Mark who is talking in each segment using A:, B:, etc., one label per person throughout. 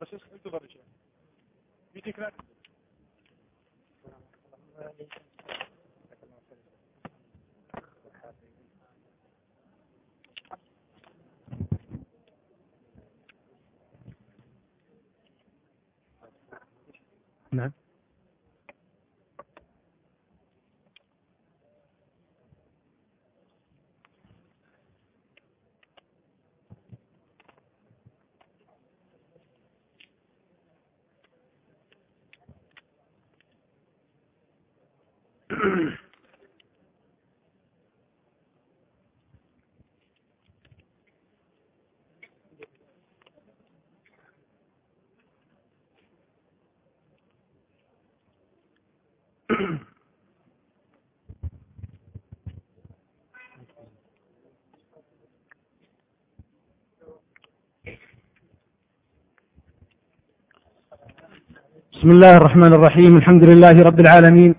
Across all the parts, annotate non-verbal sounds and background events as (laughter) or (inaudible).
A: بس انتظر يا شيخ في تكرار
B: نعم (clears throat) بسم الله الرحمن الرحيم الحمد لله رب العالمين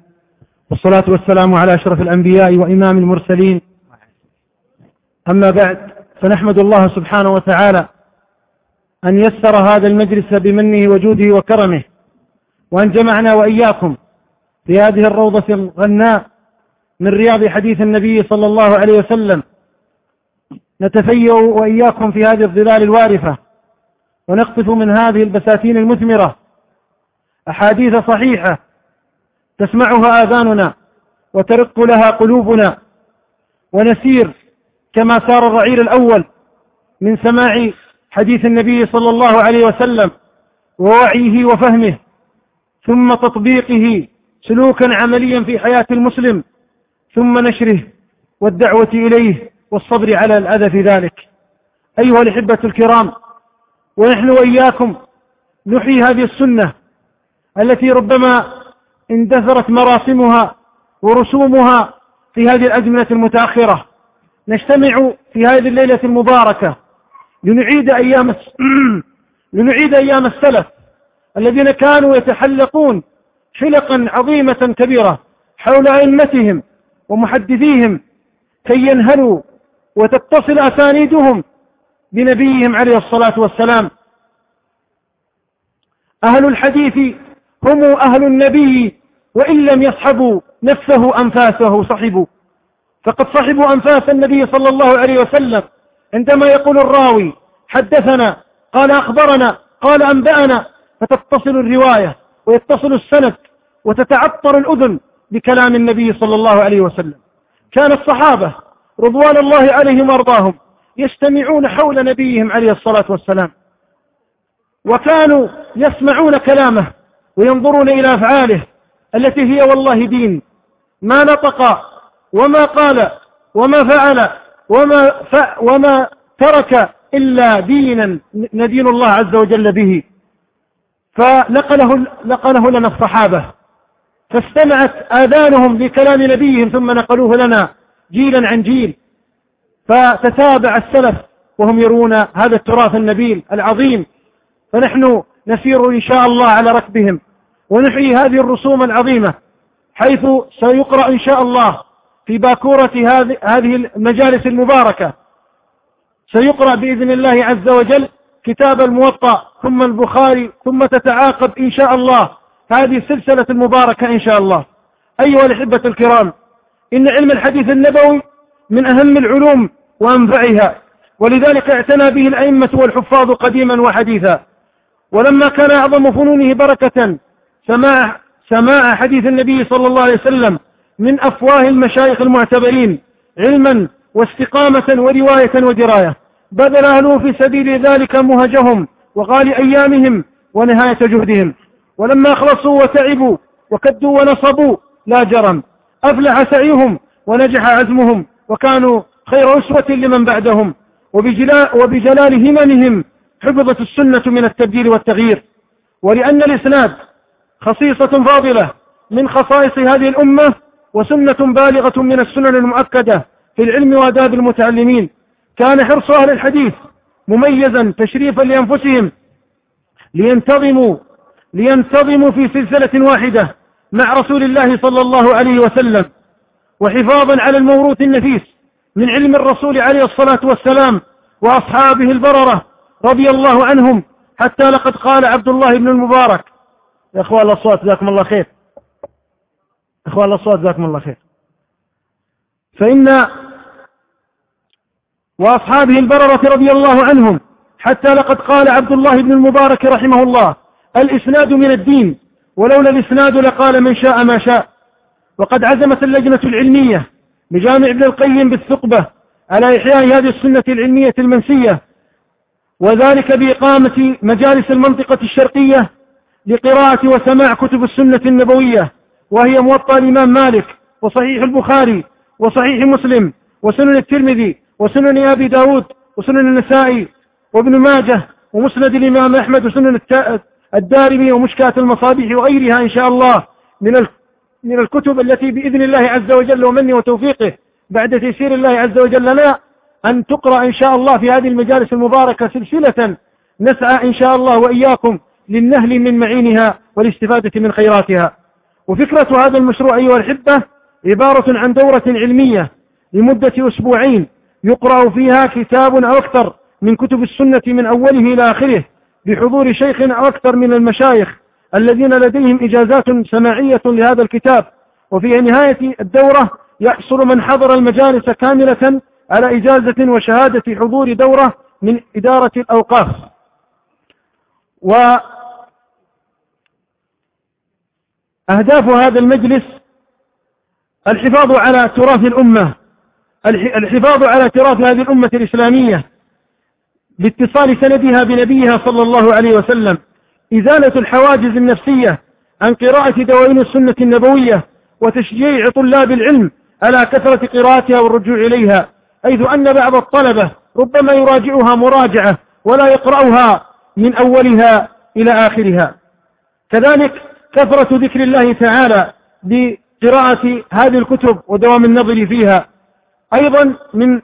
B: والصلاة والسلام على أشرف الأنبياء وإمام المرسلين. أما بعد فنحمد الله سبحانه وتعالى أن يسر هذا المجلس بمنه وجوده وكرمه وأن جمعنا وإياكم في هذه الروضة الغناء من رياض حديث النبي صلى الله عليه وسلم. نتفيأ وإياكم في هذه الظلال الوارفة ونقطف من هذه البساتين المثمرة أحاديث صحيحة تسمعها آذاننا وترق لها قلوبنا ونسير كما سار الرعيل الأول من سماع حديث النبي صلى الله عليه وسلم ووعيه وفهمه ثم تطبيقه سلوكا عمليا في حياة المسلم ثم نشره والدعوة إليه والصبر على الأذى في ذلك. أيها الأحبة الكرام ونحن وإياكم نحيي هذه السنة التي ربما اندثرت مراسمها ورسومها في هذه الأزمنة المتأخرة. نجتمع في هذه الليلة المباركة لنعيد أيام (clears throat) لنعيد أيام السلف الذين كانوا يتحلقون حلقا عظيمة كبيرة حول أئمتهم ومحدثيهم كي ينهلوا وتتصل أسانيدهم بنبيهم عليه الصلاة والسلام. أهل الحديث هم أهل النبي وإن لم يصحبوا نفسه أنفاسه صحبوا. فقد صحبوا أنفاس النبي صلى الله عليه وسلم. عندما يقول الراوي حدثنا قال أخبرنا قال أنبأنا. فتتصل الرواية ويتصل السند وتتعطر الأذن بكلام النبي صلى الله عليه وسلم. كان الصحابة رضوان الله عليهم وأرضاهم يجتمعون حول نبيهم عليه الصلاة والسلام. وكانوا يسمعون كلامه وينظرون إلى أفعاله التي هي والله دين. ما نطق وما قال وما فعل وما, ف وما ترك إلا دينا ندين الله عز وجل به. فنقله نقله لنا الصحابة. فاستمعت آذانهم لكلام نبيهم ثم نقلوه لنا جيلا عن جيل. فتتابع السلف وهم يرون هذا التراث النبيل العظيم. فنحن نسير إن شاء الله على ركبهم ونحيي هذه الرسوم العظيمة حيث سيقرأ إن شاء الله في باكورة هذه المجالس المباركة. سيقرأ بإذن الله عز وجل كتاب الموطأ ثم البخاري ثم تتعاقب إن شاء الله هذه السلسلة المباركة إن شاء الله. أيها الأحبة الكرام إن علم الحديث النبوي من أهم العلوم وأنفعها ولذلك اعتنى به الأئمة والحفاظ قديما وحديثا. ولما كان أعظم فنونه بركة سماع سماع حديث النبي صلى الله عليه وسلم من أفواه المشايخ المعتبرين علما واستقامة ورواية ودراية. بذل أهله في سبيل ذلك مهجهم وغالي أيامهم ونهاية جهدهم. ولما أخلصوا وتعبوا وكدوا ونصبوا لا جرم. أفلح سعيهم ونجح عزمهم وكانوا خير أسوة لمن بعدهم. وبجلال, هممهم حفظت السنة من التبديل والتغيير. ولأن الإسناد خصيصة فاضلة من خصائص هذه الأمة وسنة بالغة من السنن المؤكدة في العلم وآداب المتعلمين. كان حرص أهل الحديث مميزا تشريفا لأنفسهم لينتظموا لينتظموا في سلسلة واحدة مع رسول الله صلى الله عليه وسلم وحفاظا على الموروث النفيس من علم الرسول عليه الصلاة والسلام وأصحابه البررة رضي الله عنهم حتى لقد قال عبد الله بن المبارك. يا أخوان الأصوات جزاكم الله خير. أخوان الأصوات جزاكم الله خير. فإن وأصحابه البررة رضي الله عنهم حتى لقد قال عبد الله بن المبارك رحمه الله الإسناد من الدين ولولا الإسناد لقال من شاء ما شاء. وقد عزمت اللجنة العلمية بجامع ابن القيم بالثقبة على إحياء هذه السنة العلمية المنسية وذلك بإقامة مجالس المنطقة الشرقية لقراءة وسماع كتب السنة النبوية وهي موطأ الإمام مالك وصحيح البخاري وصحيح مسلم وسنن الترمذي وسنن أبي داود وسنن النسائي وابن ماجه ومسند الإمام أحمد وسنن الدارمي ومشكاة المصابيح وغيرها إن شاء الله من من الكتب التي بإذن الله عز وجل ومنه وتوفيقه بعد تيسير الله عز وجل لنا أن تقرأ إن شاء الله في هذه المجالس المباركة سلسلة نسعى إن شاء الله وإياكم للنهل من معينها والاستفادة من خيراتها. وفكرة هذا المشروع أيها الحبة عبارة عن دورة علمية لمدة أسبوعين يقرأ فيها كتاب أو أكثر من كتب السنة من أوله إلى آخره. بحضور شيخ أو أكثر من المشايخ الذين لديهم إجازات سماعية لهذا الكتاب. وفي نهاية الدورة يحصل من حضر المجالس كاملة على إجازة وشهادة حضور دورة من إدارة الأوقاف. وأهداف هذا المجلس الحفاظ على تراث الأمة الحفاظ على تراث هذه الأمة الإسلامية. باتصال سندها بنبيها صلى الله عليه وسلم. إزالة الحواجز النفسية عن قراءة دواوين السنة النبوية وتشجيع طلاب العلم على كثرة قراءتها والرجوع إليها حيث أن بعض الطلبة ربما يراجعها مراجعة ولا يقرأها من أولها إلى آخرها. كذلك كثرة ذكر الله تعالى بقراءة هذه الكتب ودوام النظر فيها. أيضا من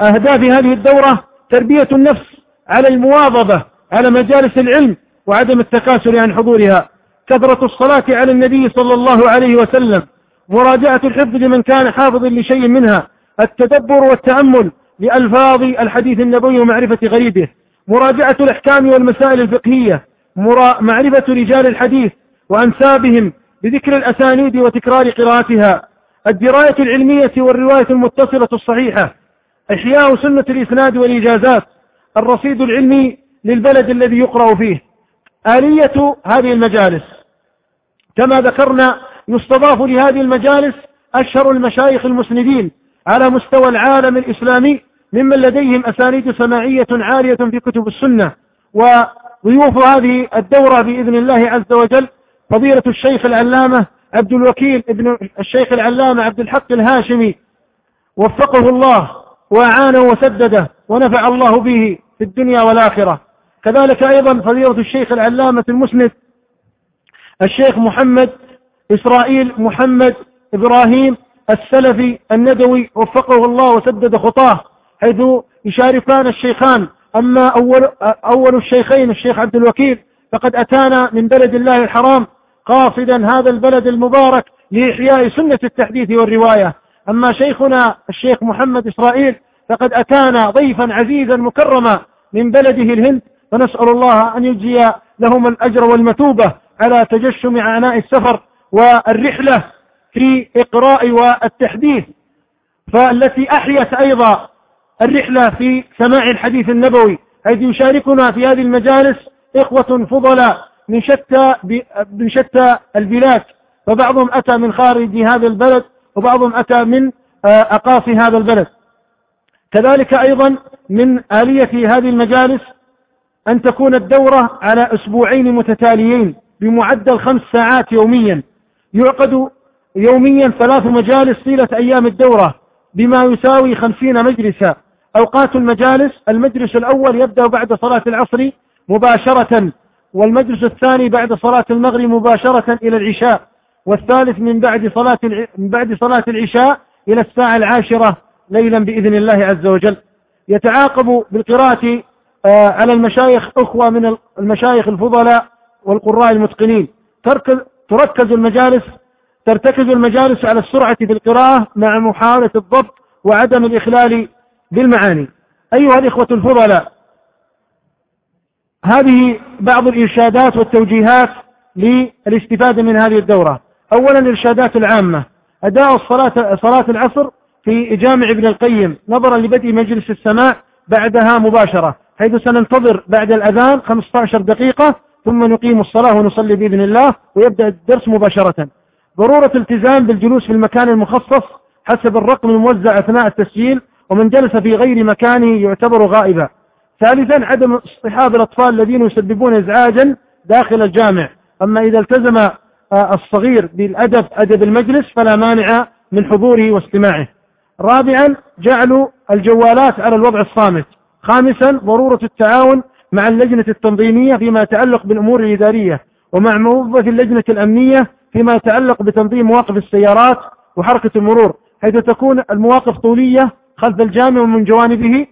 B: أهداف هذه الدورة تربية النفس على المواظبة على مجالس العلم وعدم التكاسل عن حضورها. كثرة الصلاة على النبي صلى الله عليه وسلم. مراجعة الحفظ لمن كان حافظا لشيء منها. التدبر والتأمل لألفاظ الحديث النبوي ومعرفة غريبه مراجعة الأحكام والمسائل الفقهية. معرفة رجال الحديث وأنسابهم بذكر الأسانيد وتكرار قراءتها. الدراية العلمية والرواية المتصلة الصحيحة. إحياء سنة الإسناد والإجازات. الرصيد العلمي للبلد الذي يقرأ فيه. آلية هذه المجالس. كما ذكرنا يستضاف لهذه المجالس أشهر المشايخ المسندين على مستوى العالم الإسلامي ممن لديهم أسانيد سماعية عالية في كتب السنة. وضيوف هذه الدورة بإذن الله عز وجل فضيلة الشيخ العلامة عبد الوكيل ابن الشيخ العلامة عبد الحق الهاشمي. وفقه الله وأعانه وسدده ونفع الله به. في الدنيا والآخرة. كذلك أيضا فضيلة الشيخ العلامة المسند الشيخ محمد إسرائيل محمد إبراهيم السلفي الندوي وفقه الله وسدد خطاه حيث يشاركان الشيخان. أما أول, أول الشيخين الشيخ عبد الوكيل فقد أتانا من بلد الله الحرام قاصدا هذا البلد المبارك لإحياء سنة التحديث والرواية. أما شيخنا الشيخ محمد إسرائيل فقد أتانا ضيفا عزيزا مكرما من بلده الهند فنسأل الله أن يجزي لهم الأجر والمثوبة على تجشم عناء السفر والرحلة في إقراء والتحديث فالتي أحيت أيضا الرحلة في سماع الحديث النبوي حيث يشاركنا في هذه المجالس إخوة فضلاء من شتى من شتى البلاد فبعضهم أتى من خارج هذا البلد وبعضهم أتى من آه، أقاصي هذا البلد. كذلك أيضا من آلية هذه المجالس أن تكون الدورة على أسبوعين متتاليين بمعدل خمس ساعات يوميا. يعقد يوميا ثلاث مجالس طيلة أيام الدورة بما يساوي خمسين مجلسا. أوقات المجالس المجلس الأول يبدأ بعد صلاة العصر مباشرة والمجلس الثاني بعد صلاة المغرب مباشرة إلى العشاء والثالث من بعد صلاة من بعد صلاة العشاء إلى الساعة العاشرة. ليلا بإذن الله عز وجل. يتعاقب بالقراءة آه، على المشايخ أخوة من المشايخ الفضلاء والقراء المتقنين. تركز المجالس ترتكز المجالس على السرعة في القراءة مع محاولة الضبط وعدم الإخلال بالمعاني. أيها الإخوة الفضلاء هذه بعض الإرشادات والتوجيهات للاستفادة من هذه الدورة. أولا الإرشادات العامة. أداء الصلاة صلاة العصر في جامع ابن القيم. نظرا لبدء مجلس السماع بعدها مباشرة حيث سننتظر بعد الأذان 15 دقيقة ثم نقيم الصلاة ونصلي بإذن الله ويبدأ الدرس مباشرة. ضرورة التزام بالجلوس في المكان المخصص حسب الرقم الموزع أثناء التسجيل ومن جلس في غير مكانه يعتبر غائبا. ثالثا عدم اصطحاب الأطفال الذين يسببون إزعاجا داخل الجامع. أما إذا التزم آه، الصغير بالأدب أدب المجلس فلا مانع من حضوره واستماعه. رابعا جعل الجوالات على الوضع الصامت. خامسا ضرورة التعاون مع اللجنة التنظيمية فيما يتعلق بالأمور الإدارية ومع موظف اللجنة الأمنية فيما يتعلق بتنظيم مواقف السيارات وحركة المرور حيث تكون المواقف طولية خلف الجامع ومن جوانبه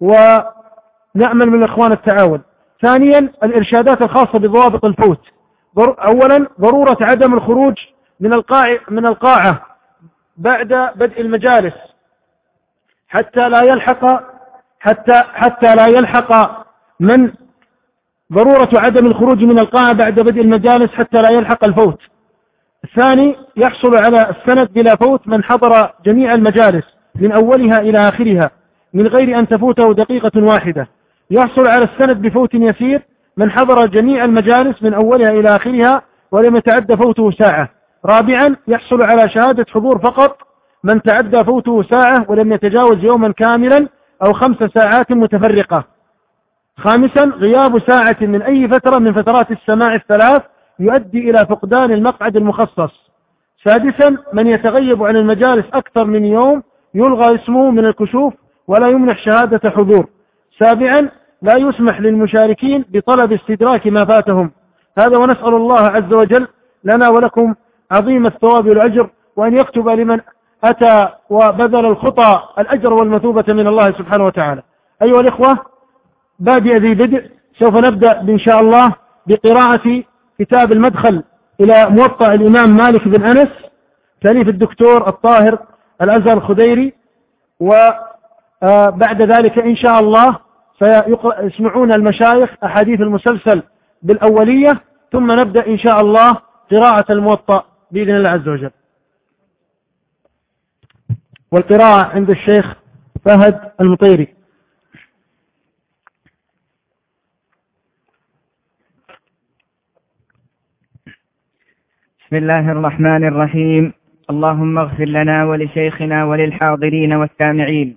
B: ونأمل من الإخوان التعاون. ثانيا الإرشادات الخاصة بضوابط الفوت. أولا ضرورة عدم الخروج من القاعة, من القاعة بعد بدء المجالس. حتى لا يلحق حتى حتى لا يلحق من ضرورة عدم الخروج من القاعة بعد بدء المجالس حتى لا يلحق الفوت. الثاني يحصل على السند بلا فوت من حضر جميع المجالس من أولها إلى آخرها من غير أن تفوته دقيقة واحدة. يحصل على السند بفوت يسير من حضر جميع المجالس من أولها إلى آخرها ولم يتعدى فوته ساعة. رابعا يحصل على شهادة حضور فقط من تعدى فوته ساعة ولم يتجاوز يوما كاملا أو خمس ساعات متفرقة. خامسا غياب ساعة من أي فترة من فترات السماع الثلاث يؤدي إلى فقدان المقعد المخصص. سادسا من يتغيب عن المجالس أكثر من يوم يلغى اسمه من الكشوف ولا يمنح شهادة حضور. سابعا لا يسمح للمشاركين بطلب استدراك ما فاتهم. هذا ونسأل الله عز وجل لنا ولكم عظيم الثواب والأجر وأن يكتب لمن أتى وبذل الخطى الأجر والمثوبة من الله سبحانه وتعالى. أيها الإخوة بادئ ذي بدء سوف نبدأ إن شاء الله بقراءة كتاب المدخل إلى موطأ الإمام مالك بن أنس تأليف الدكتور الطاهر الأزهر الخديري وبعد ذلك إن شاء الله سيسمعون المشايخ أحاديث المسلسل بالأولية ثم نبدأ إن شاء الله قراءة الموطأ بإذن الله عز وجل. والقراءة عند الشيخ فهد المطيري.
C: بسم الله الرحمن الرحيم. اللهم اغفر لنا ولشيخنا وللحاضرين والسامعين.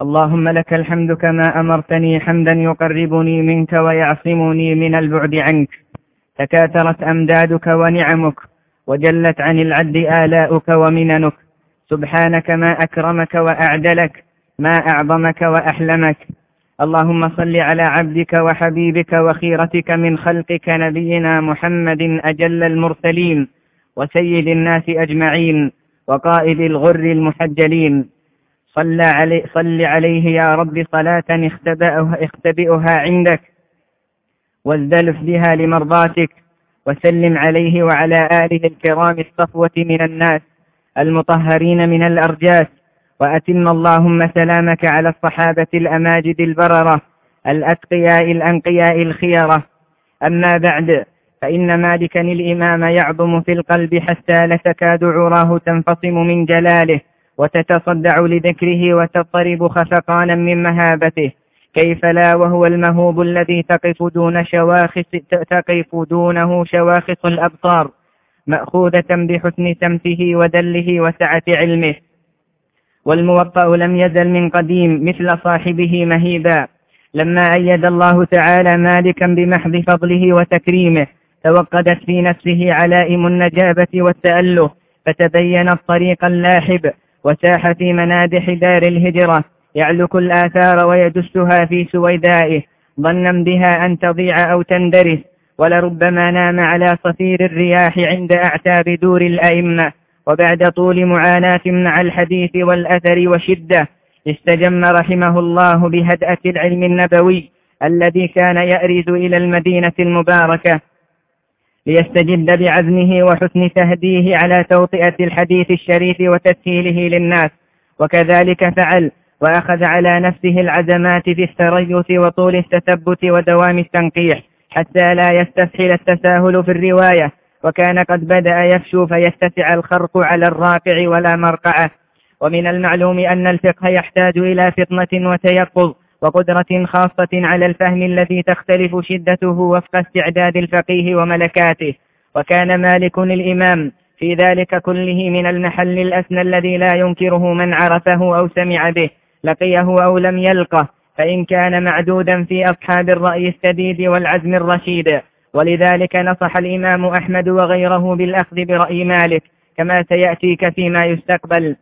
C: اللهم لك الحمد كما أمرتني حمدا يقربني منك ويعصمني من البعد عنك. تكاثرت أمدادك ونعمك وجلت عن العد آلاؤك ومننك. سبحانك ما أكرمك وأعدلك ما أعظمك وأحلمك. اللهم صل على عبدك وحبيبك وخيرتك من خلقك نبينا محمد أجل المرسلين وسيد الناس أجمعين وقائد الغر المحجلين. صل, علي صل عليه يا رب صلاة اختبئها عندك. وازدلف بها لمرضاتك وسلم عليه وعلى آله الكرام الصفوة من الناس. المطهرين من الأرجاس وأتم اللهم سلامك على الصحابة الأماجد البررة الأتقياء الأنقياء الخيرة. أما بعد فإن مالكا الإمام يعظم في القلب حتى لتكاد عراه تنفصم من جلاله وتتصدع لذكره وتضطرب خفقانا من مهابته. كيف لا؟ وهو المهوب الذي تقف دون شواخص تقف دونه شواخص الأبصار. مأخوذة بحسن سمته ودله وسعة علمه. والموطأ لم يزل من قديم مثل صاحبه مهيبا. لما أيد الله تعالى مالكا بمحض فضله وتكريمه توقدت في نفسه علائم النجابة والتأله فتبين الطريق اللاحب وساح في منادح دار الهجرة يعلك الآثار ويدسها في سويدائه ظنا بها أن تضيع أو تندرس ولربما نام على صفير الرياح عند أعتاب دور الأئمة. وبعد طول معاناة مع الحديث والأثر وشدة استجم رحمه الله بهدأة العلم النبوي الذي كان يأرز إلى المدينة المباركة. ليستجد بعزمه وحسن تهديه على توطئة الحديث الشريف وتسهيله للناس. وكذلك فعل وأخذ على نفسه العزمات في التريث وطول التثبت ودوام التنقيح. حتى لا يستسهل التساهل في الرواية وكان قد بدأ يفشو فيتسع الخرق على الراقع ولا مرقعه ومن المعلوم أن الفقه يحتاج إلى فطنة وتيقظ وقدرة خاصة على الفهم الذي تختلف شدته وفق استعداد الفقيه وملكاته. وكان مالك الإمام في ذلك كله من المحل الأسنى الذي لا ينكره من عرفه أو سمع به لقيه أو لم يلقه. فإن كان معدودا في أصحاب الرأي السديد والعزم الرشيد. ولذلك نصح الإمام أحمد وغيره بالأخذ برأي مالك كما سيأتيك فيما يستقبل.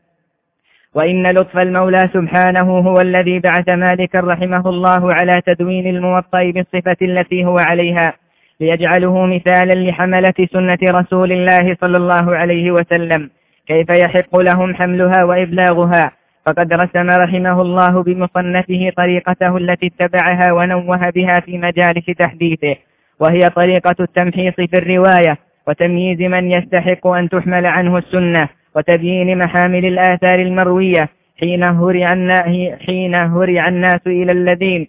C: وإن لطف المولى سبحانه هو الذي بعث مالكا رحمه الله على تدوين الموطأ بالصفة التي هو عليها ليجعله مثالا لحملة سنة رسول الله صلى الله عليه وسلم. كيف يحق لهم حملها وإبلاغها؟ فقد رسم رحمه الله بمصنفه طريقته التي اتبعها ونوه بها في مجالس تحديثه وهي طريقة التمحيص في الرواية وتمييز من يستحق أن تحمل عنه السنة وتبيين محامل الآثار المروية حين هرع حين هرع الناس إلى الذين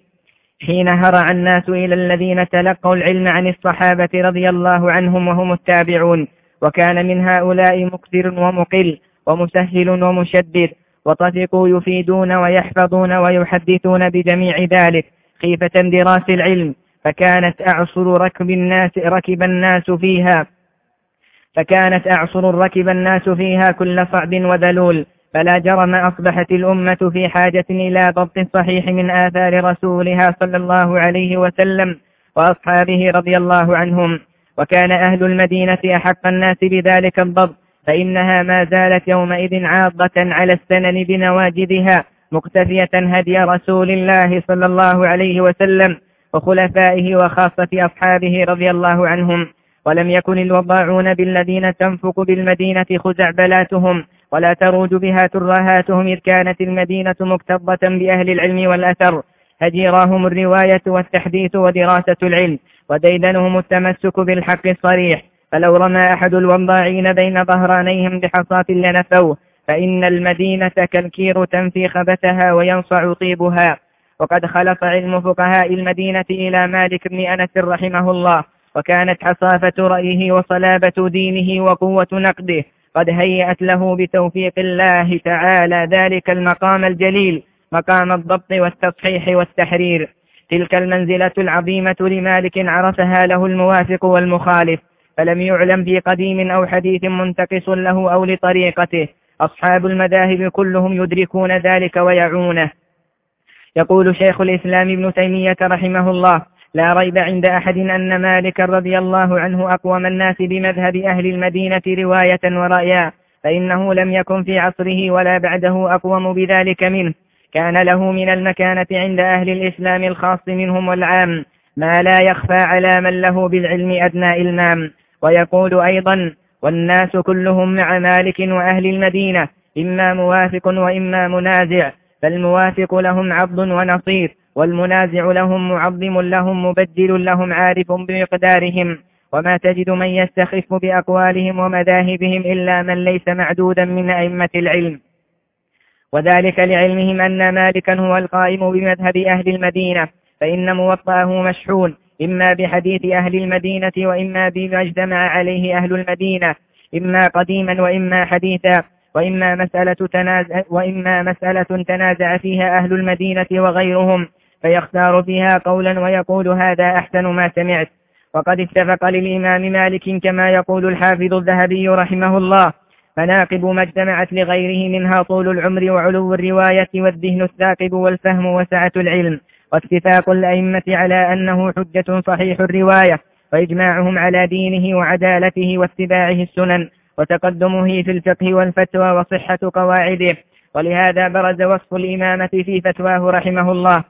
C: حين هرع الناس إلى الذين تلقوا العلم عن الصحابة رضي الله عنهم وهم التابعون وكان من هؤلاء مكثر ومقل ومسهل ومشدد وطفقوا يفيدون ويحفظون ويحدثون بجميع ذلك خيفة دراس العلم فكانت أعصر ركب الناس ركب الناس فيها. فكانت أعصر ركب الناس فيها كل صعب وذلول فلا جرم أصبحت الأمة في حاجة إلى ضبط صحيح من آثار رسولها صلى الله عليه وسلم وأصحابه رضي الله عنهم. وكان أهل المدينة أحق الناس بذلك الضبط فإنها ما زالت يومئذ عاضة على السنن بنواجذها مقتفية هدي رسول الله صلى الله عليه وسلم وخلفائه وخاصة أصحابه رضي الله عنهم. ولم يكن الوضاعون بالذين تنفق بالمدينة خزعبلاتهم ولا تروج بها ترهاتهم إذ كانت المدينة مكتظة بأهل العلم والأثر. هجيراهم الرواية والتحديث ودراسة العلم وديدنهم التمسك بالحق الصريح. فلو رمى أحد الوضاعين بين ظهرانيهم بحصاة لنفوه فإن المدينة كالكير تنفي خبثها وينصع طيبها. وقد خلص علم فقهاء المدينة إلى مالك بن أنس رحمه الله وكانت حصافة رأيه وصلابة دينه وقوة نقده. قد هيأت له بتوفيق الله تعالى ذلك المقام الجليل مقام الضبط والتصحيح والتحرير. تلك المنزلة العظيمة لمالك عرفها له الموافق والمخالف. فلم يعلم في قديم أو حديث منتقص له أو لطريقته. أصحاب المذاهب كلهم يدركون ذلك ويعونه. يقول شيخ الإسلام ابن تيمية رحمه الله لا ريب عند أحد أن مالك رضي الله عنه أقوم الناس بمذهب أهل المدينة رواية ورأيا فإنه لم يكن في عصره ولا بعده أقوم بذلك منه. كان له من المكانة عند أهل الإسلام الخاص منهم والعام ما لا يخفى على من له بالعلم أدنى إلمام. ويقول أيضا والناس كلهم مع مالك وأهل المدينة إما موافق وإما منازع فالموافق لهم عبد ونصير والمنازع لهم معظم لهم مبدل لهم عارف بمقدارهم وما تجد من يستخف بأقوالهم ومذاهبهم إلا من ليس معدودا من أئمة العلم. وذلك لعلمهم أن مالكا هو القائم بمذهب أهل المدينة فإن موطأه مشحون إما بحديث أهل المدينة وإما بما اجتمع عليه أهل المدينة إما قديما وإما حديثا وإما مسألة تنازع, وإما مسألة تنازع فيها أهل المدينة وغيرهم فيختار فيها قولا ويقول هذا أحسن ما سمعت. وقد اتفق للإمام مالك كما يقول الحافظ الذهبي رحمه الله مناقب ما اجتمعت لغيره منها طول العمر وعلو الرواية والذهن الثاقب والفهم وسعة العلم واتفاق الأئمة على أنه حجة صحيح الرواية وإجماعهم على دينه وعدالته واتباعه السنن وتقدمه في الفقه والفتوى وصحة قواعده. ولهذا برز وصف الإمامة في فتواه رحمه الله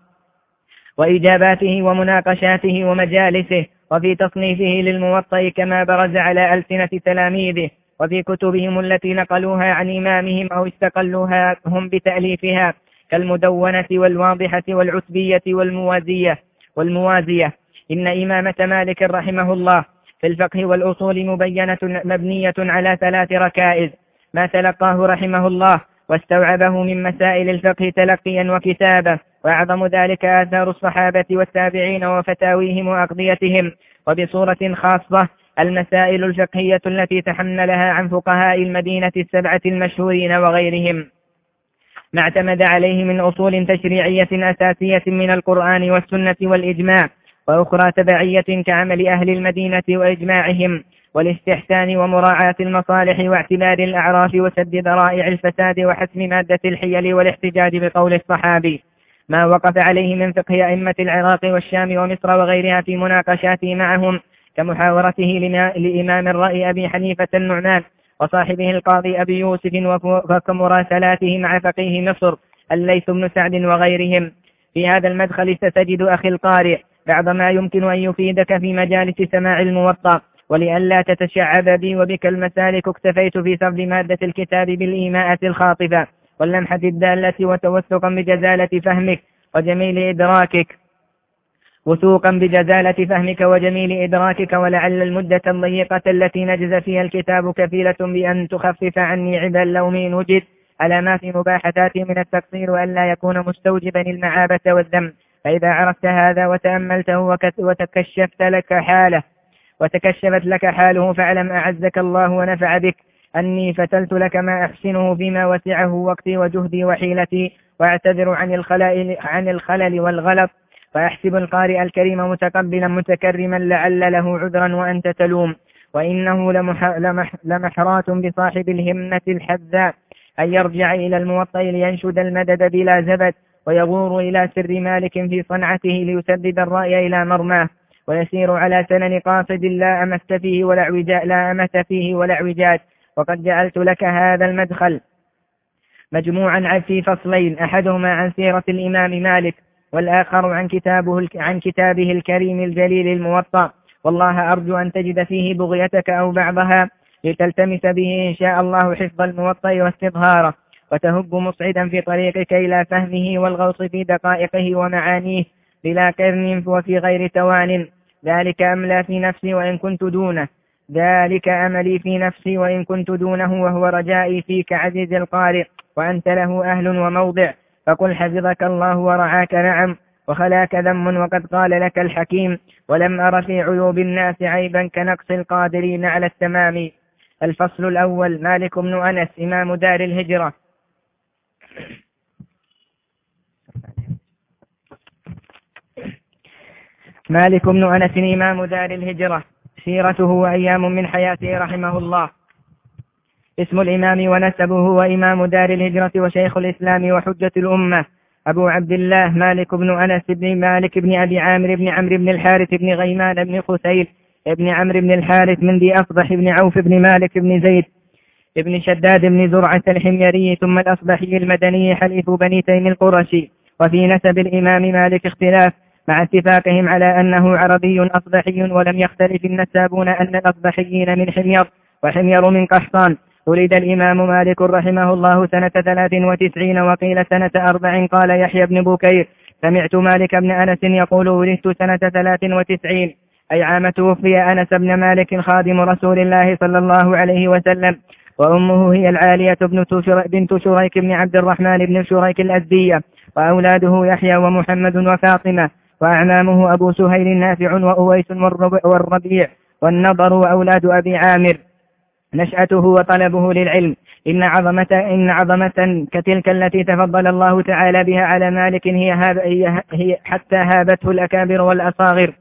C: وإجاباته ومناقشاته ومجالسه وفي تصنيفه للموطئ كما برز على ألسنة تلاميذه وفي كتبهم التي نقلوها عن إمامهم أو استقلوها هم بتأليفها. كالمدونة والواضحة والعتبية والموازية والموازية. إن إمامة مالك رحمه الله في الفقه والأصول مبينة مبنية على ثلاث ركائز. ما تلقاه رحمه الله واستوعبه من مسائل الفقه تلقيا وكتابة. وأعظم ذلك آثار الصحابة والتابعين وفتاويهم وأقضيتهم. وبصورة خاصة المسائل الفقهية التي تحملها عن فقهاء المدينة السبعة المشهورين وغيرهم. ما اعتمد عليه من أصول تشريعية أساسية من القرآن والسنة والإجماع وأخرى تبعية كعمل أهل المدينة وإجماعهم والاستحسان ومراعاة المصالح واعتبار الأعراف وسد ذرائع الفساد وحسم مادة الحيل والاحتجاج بقول الصحابي. ما وقف عليه من فقه أئمة العراق والشام ومصر وغيرها في مناقشاته معهم كمحاورته لإمام الرأي أبي حنيفة النعمان وصاحبه القاضي أبي يوسف وكمراسلاته مع فقيه مصر الليث بن سعد وغيرهم. في هذا المدخل ستجد أخي القارئ بعض ما يمكن أن يفيدك في مجالس سماع الموطأ ولئلا تتشعب بي وبك المسالك اكتفيت في سرد مادة الكتاب بالإيماءة الخاطفة واللمحة الدالة وتوثقا بجزالة فهمك وجميل إدراكك. وثوقا بجزالة فهمك وجميل إدراكك ولعل المدة الضيقة التي نجز فيها الكتاب كفيلة بأن تخفف عني عبء اللوم إن وجد. على ما في مباحثاتي من التقصير وأن لا يكون مستوجبا المعابة والذم. فإذا عرفت هذا وتأملته وتكشفت لك حاله وتكشفت لك حاله فاعلم أعزك الله ونفع بك. أني فتلت لك ما أحسنه فيما وسعه وقتي وجهدي وحيلتي وأعتذر عن عن الخلل والغلط. فأحسب القارئ الكريم متقبلا متكرما لعل له عذرا وأنت تلوم. وإنه لمح لمح لمحرات بصاحب الهمة الحذاء أن يرجع إلى الموطأ لينشد المدد بلا زبد ويغور إلى سر مالك في صنعته ليسدد الرأي إلى مرماه ويسير على سنن قاصد لا أمست فيه ولا اعوجاج لا أمس فيه ولا اعوجاج وقد جعلت لك هذا المدخل مجموعا في فصلين أحدهما عن سيرة الإمام مالك والآخر عن كتابه عن كتابه الكريم الجليل الموطأ والله أرجو أن تجد فيه بغيتك أو بعضها لتلتمس به إن شاء الله حفظ الموطأ واستظهاره وتهب مصعدا في طريقك إلى فهمه والغوص في دقائقه ومعانيه بلا قرن وفي غير توان. ذلك أملى في نفسي وإن كنت دونه. ذلك أملي في نفسي وإن كنت دونه وهو رجائي فيك عزيز القارئ وأنت له أهل وموضع. فقل حفظك الله ورعاك نعم وخلاك ذم وقد قال لك الحكيم ولم أر في عيوب الناس عيبا كنقص القادرين على التمام. الفصل الأول مالك بن أنس إمام دار الهجرة. مالك بن أنس إمام دار الهجرة. سيرته وأيام من حياته رحمه الله. اسم الإمام ونسبه هو إمام دار الهجرة وشيخ الإسلام وحجة الأمة. أبو عبد الله مالك بن أنس بن مالك بن أبي عامر بن عمرو بن الحارث بن غيمان بن خسيل بن عمرو بن الحارث من ذي أصبح بن عوف بن مالك بن زيد بن شداد بن زرعة الحميري ثم الأصبحي المدني حليف بني تيم القرشي. وفي نسب الإمام مالك اختلاف مع اتفاقهم على أنه عربي أصبحي ولم يختلف النسابون أن الأصبحيين من حمير وحمير من قحطان. ولد الإمام مالك رحمه الله سنة ثلاث وتسعين وقيل سنة أربع قال يحيى بن بكير سمعت مالك بن أنس يقول ولدت سنة ثلاث وتسعين أي عام توفي أنس بن مالك خادم رسول الله صلى الله عليه وسلم وأمه هي العالية بنت شريك بن عبد الرحمن بن شريك الأزدية وأولاده يحيى ومحمد وفاطمة وأعمامه أبو سهيل نافع وأويس والربيع والنضر وأولاد أبي عامر نشأته وطلبه للعلم. إن عظمة, إن عظمة كتلك التي تفضل الله تعالى بها على مالك هي, هاب هي حتى هابته الأكابر والأصاغر.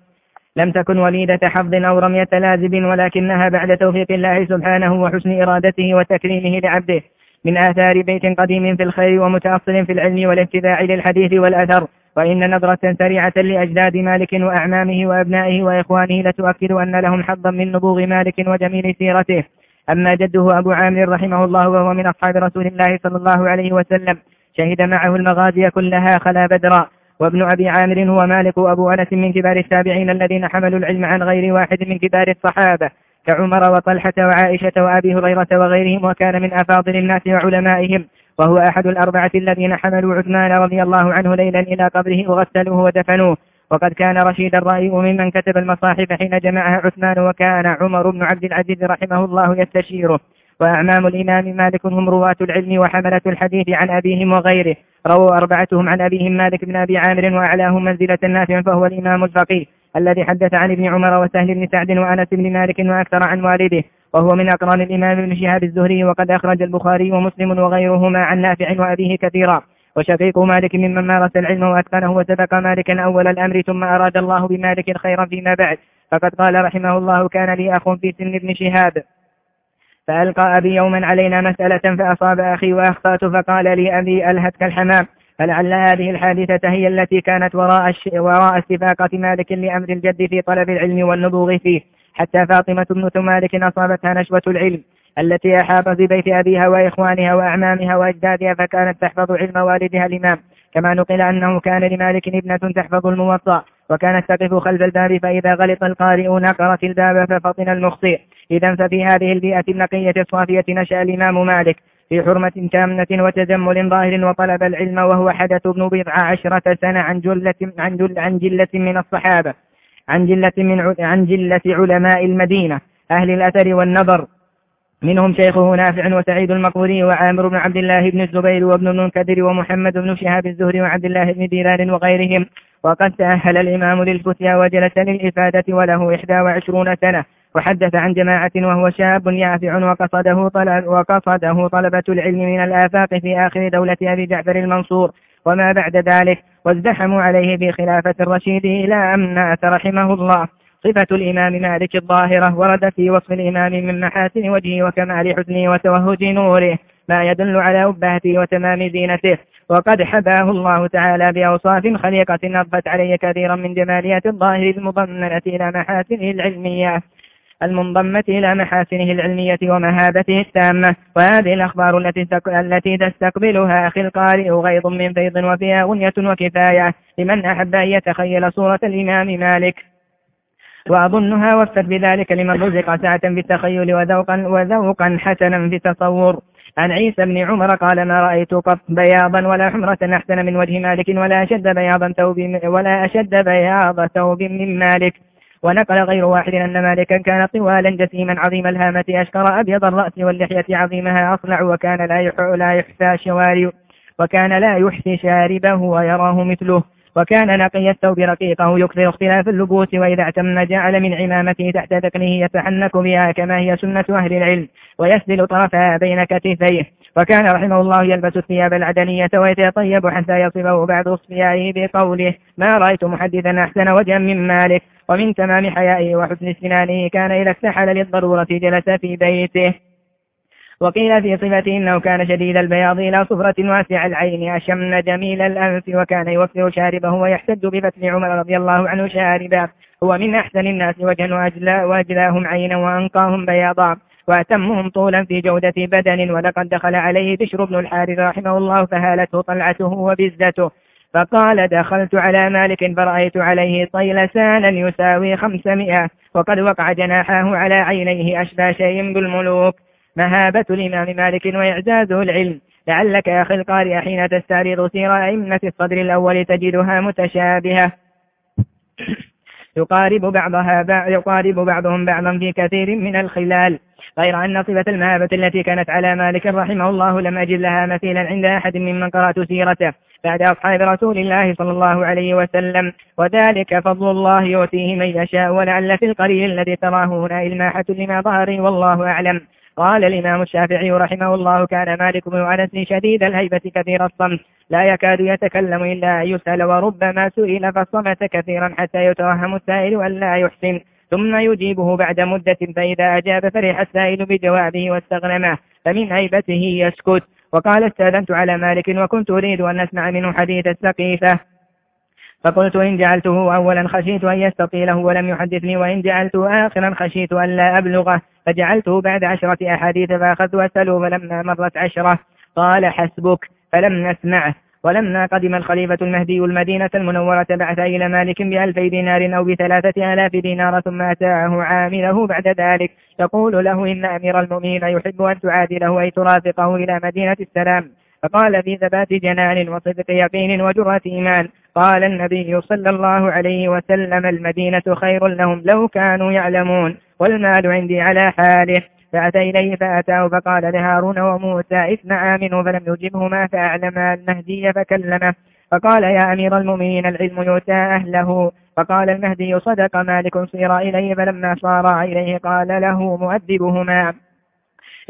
C: لم تكن وليدة حظ أو رمية لازب ولكنها بعد توفيق الله سبحانه وحسن إرادته وتكريمه لعبده. من آثار بيت قديم في الخير ومتأصل في العلم والاتباع للحديث والأثر. وإن نظرة سريعة لأجداد مالك وأعمامه وأبنائه وإخوانه لتؤكد أن لهم حظا من نبوغ مالك وجميل سيرته. أما جده أبو عامر رحمه الله وهو من أصحاب رسول الله صلى الله عليه وسلم شهد معه المغازي كلها خلا بدرا. وابن أبي عامر هو مالك أبو أنس من كبار التابعين الذين حملوا العلم عن غير واحد من كبار الصحابة كعمر وطلحة وعائشة وأبي هريرة وغيرهم وكان من أفاضل الناس وعلمائهم. وهو أحد الأربعة الذين حملوا عثمان رضي الله عنه ليلا إلى قبره وغسلوه ودفنوه. وقد كان رشيد الرأي ممن كتب المصاحف حين جمعها عثمان وكان عمر بن عبد العزيز رحمه الله يستشيره. وأعمام الإمام مالك هم رواة العلم وحملة الحديث عن أبيهم وغيره. رووا أربعتهم عن أبيهم مالك بن أبي عامر وأعلاهم منزلة نافع فهو الإمام الفقيه الذي حدث عن ابن عمر وسهل بن سعد وأنس بن مالك وأكثر عن والده. وهو من أقران الإمام ابن شهاب الزهري وقد أخرج البخاري ومسلم وغيرهما عن نافع وأبيه كثيرا. وشقيق مالك ممن مارس العلم وأتقنه وسبق مالكا أول الأمر ثم أراد الله بمالك خيرا فيما بعد. فقد قال رحمه الله كان لي أخ في سن ابن شهاب. فألقى أبي يوما علينا مسألة فأصاب أخي وأخطأت فقال لي أبي ألهتك الحمام. فلعل هذه الحادثة هي التي كانت وراء, وراء استفاقة مالك لأمر الجد في طلب العلم والنبوغ فيه. حتى فاطمة بنت مالك أصابتها نشوة العلم. التي أحاطت ببيت أبيها وإخوانها وأعمامها وأجدادها فكانت تحفظ علم والدها الإمام. كما نقل أنه كان لمالك ابنة تحفظ الموطأ وكانت تقف خلف الباب فإذا غلط القارئ نقرت الباب ففطن المخطئ. إذا ففي هذه البيئة النقية الصافية نشأ الإمام مالك في حرمة تامة وتجمل ظاهر وطلب العلم وهو حدث ابن بضع عشرة سنة عن جلة, عن جل عن جلة من الصحابة عن جلة, من عن جلة علماء المدينة أهل الأثر والنظر. منهم شيخه نافع وسعيد المقبوري وعامر بن عبد الله بن الزبير وابن المنكدر ومحمد بن شهاب الزهري وعبد الله بن دينار وغيرهم. وقد تأهل الإمام للفتيا وجلس للإفادة وله إحدى وعشرون سنة. وحدث عن جماعة وهو شاب يافع وقصده, طلب وقصده طلبة العلم من الآفاق في آخر دولة أبي جعفر المنصور. وما بعد ذلك وازدحموا عليه في خلافة الرشيد إلى أن مات رحمه الله. صفة الإمام مالك الظاهرة ورد في وصف الإمام من محاسن وجهه وكمال حسنه وتوهج نوره. ما يدل على أبهته وتمام زينته. وقد حباه الله تعالى بأوصاف خليقة أضفت عليه كثيرا من جماليات الظاهر المضمنة إلى محاسنه العلمية. المنضمة إلى محاسنه العلمية ومهابته التامة. وهذه الأخبار التي التي تستقبلها أخي القارئ غيض من فيض وفيها غنية وكفاية. لمن أحب أن يتخيل صورة الإمام مالك. وأظنها وفت بذلك لمن رزق سعة في التخيل وذوقا, وذوقا حسنا في التصور. عن عيسى بن عمر قال ما رأيت قط بياضا ولا حمرة أحسن من وجه مالك ولا أشد بياضا ثوب ولا أشد بياض ثوب من مالك. ونقل غير واحد أن مالكا كان طوالا جسيما عظيم الهامة أشكر أبيض الرأس واللحية عظيمها أصلع وكان لا لا يحفى شواري وكان لا يحفي شاربه ويراه مثله. وكان نقي الثوب رقيقه يكثر اختلاف اللبوس وإذا اعتم جعل من عمامته تحت ذقنه يتحنك بها كما هي سنة أهل العلم ويسدل طرفها بين كتفيه. وكان رحمه الله يلبس الثياب العدنية ويتطيب حتى يصفه بعض أصفيائه بقوله ما رأيت محدثا أحسن وجها من مالك ومن تمام حيائه وحسن استنانه كان إذا اكتحل للضرورة جلس في بيته. وقيل في صفته إنه كان شديد البياض إلى صفرة واسع العين أشمن جميل الأنف وكان يوفر شاربه ويحتج بفتن عمر رضي الله عنه شاربا. هو من أحسن الناس وجها وأجلا وأجلاهم عينا وأنقاهم بياضا. وأتمهم طولا في جودة بدن ولقد دخل عليه بشر بن الحارث رحمه الله فهالته طلعته وبزته. فقال دخلت على مالك فرأيت عليه طيلسانا يساوي خمسمائة. وقد وقع جناحاه على عينيه أشبى شيء بالملوك. مهابة الإمام مالك وإعزازه العلم. لعلك يا أخي القارئ حين تستعرض سير أئمة الصدر الأول تجدها متشابهة. يقارب بعضها يقارب بعضهم بعضا في كثير من الخلال. غير أن صفة المهابة التي كانت على مالك رحمه الله لم أجد لها مثيلا عند أحد ممن قرأت سيرته بعد أصحاب رسول الله صلى الله عليه وسلم. وذلك فضل الله يؤتيه من يشاء ولعل في القليل الذي تراه هنا إلماحة لما ظهر والله أعلم. قال الإمام الشافعي رحمه الله كان مالك بن أنس شديد الهيبة كثير الصمت. لا يكاد يتكلم إلا أن يسأل وربما سئل فصمت كثيرا حتى يتوهم السائل أن لا يحسن. ثم يجيبه بعد مدة فإذا أجاب فرح السائل بجوابه واستغنمه فمن هيبته يسكت. وقال استأذنت على مالك وكنت أريد أن نسمع منه حديث السقيفة. فقلت إن جعلته أولا خشيت أن يستطيله ولم يحدثني وإن جعلته آخرا خشيت أن لا أبلغه. فجعلته بعد عشرة أحاديث فأخذت أسأله فلما مرت عشرة قال حسبك. فلم نسمعه ولما قدم الخليفة المهدي المدينة المنورة بعث إلى مالك بألفي دينار أو بثلاثة آلاف دينار ثم أتاه عامله بعد ذلك. يقول له إن أمير المؤمنين يحب أن تعادله أي ترافقه إلى مدينة السلام. فقال في ثبات جنان وصدق يقين وجرة إيمان. قال النبي صلى الله عليه وسلم المدينة خير لهم لو كانوا يعلمون. والمال عندي على حاله. فأتى إليه فأتاه فقال لهارون وموسى اثنى آمنوا فلم يجبهما فأعلم المهدي فكلمه. فقال يا أمير المؤمنين العلم يؤتى أهله. فقال المهدي صدق مالك صير إليه فلما صار إليه قال له مؤدبهما.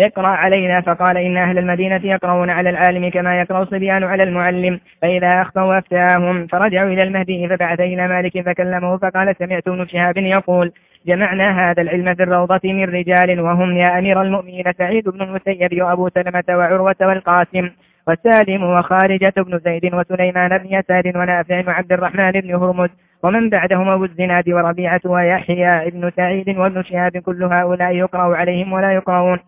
C: اقرأ علينا فقال إن أهل المدينة يقرؤون على العالم كما يقرأ الصبيان على المعلم. فإذا أخطوا أفتاهم فرجعوا إلى المهدي فبعث إلى مالك فكلمه فقال سمعت ابن شهاب يقول جمعنا هذا العلم في الروضة من رجال وهم يا أمير المؤمنين سعيد بن المسيب وأبو سلمة وعروة والقاسم وسالم وخارجة بن زيد وسليمان بن يسار ونافع وعبد الرحمن بن هرمز ومن بعدهم أبو الزناد وربيعة ويحيى بن سعيد وابن شهاب كل هؤلاء يقرأ عليهم ولا يقرؤون.